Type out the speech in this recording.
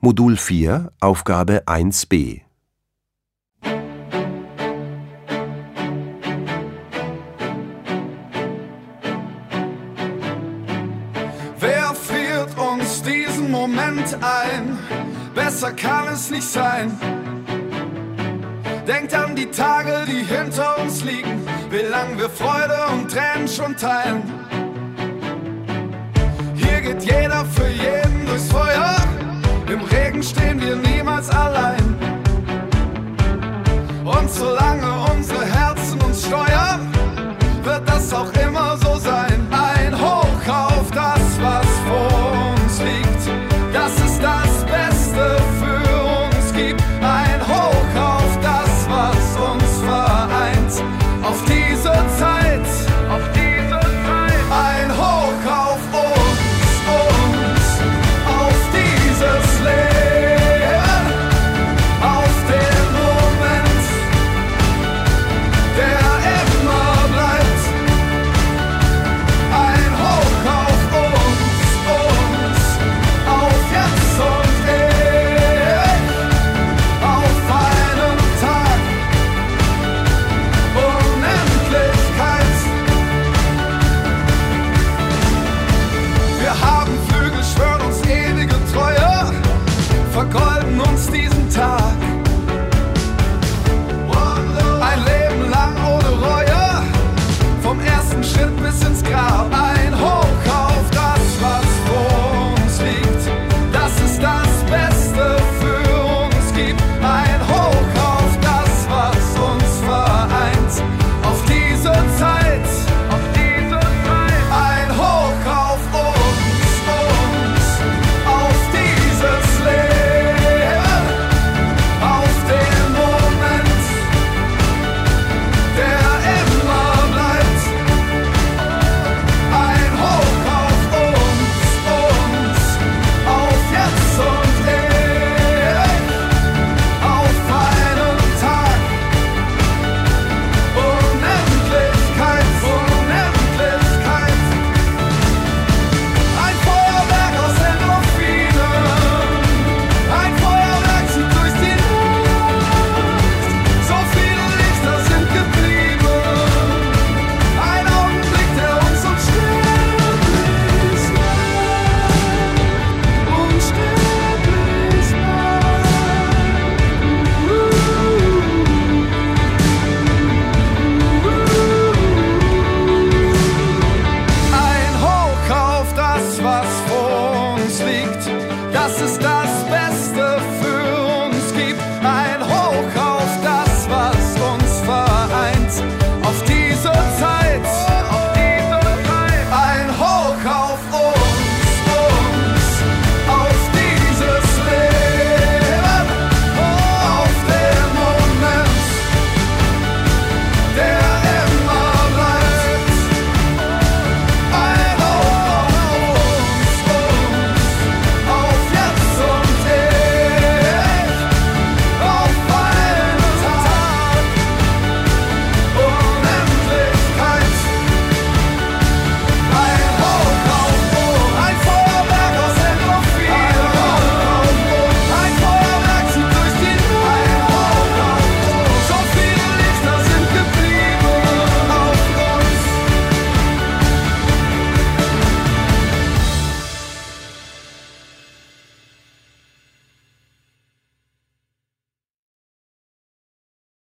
Modul 4, Aufgabe 1b. Wer friert uns diesen Moment ein? Besser kann es nicht sein. Denkt an die Tage, die hinter uns liegen, wie lang wir Freude und Tränen schon teilen. Hier geht jeder für jeden Rücken stehen wir niemals allein. Und solange unsere Herzen uns steuern, wird das auch immer. sister.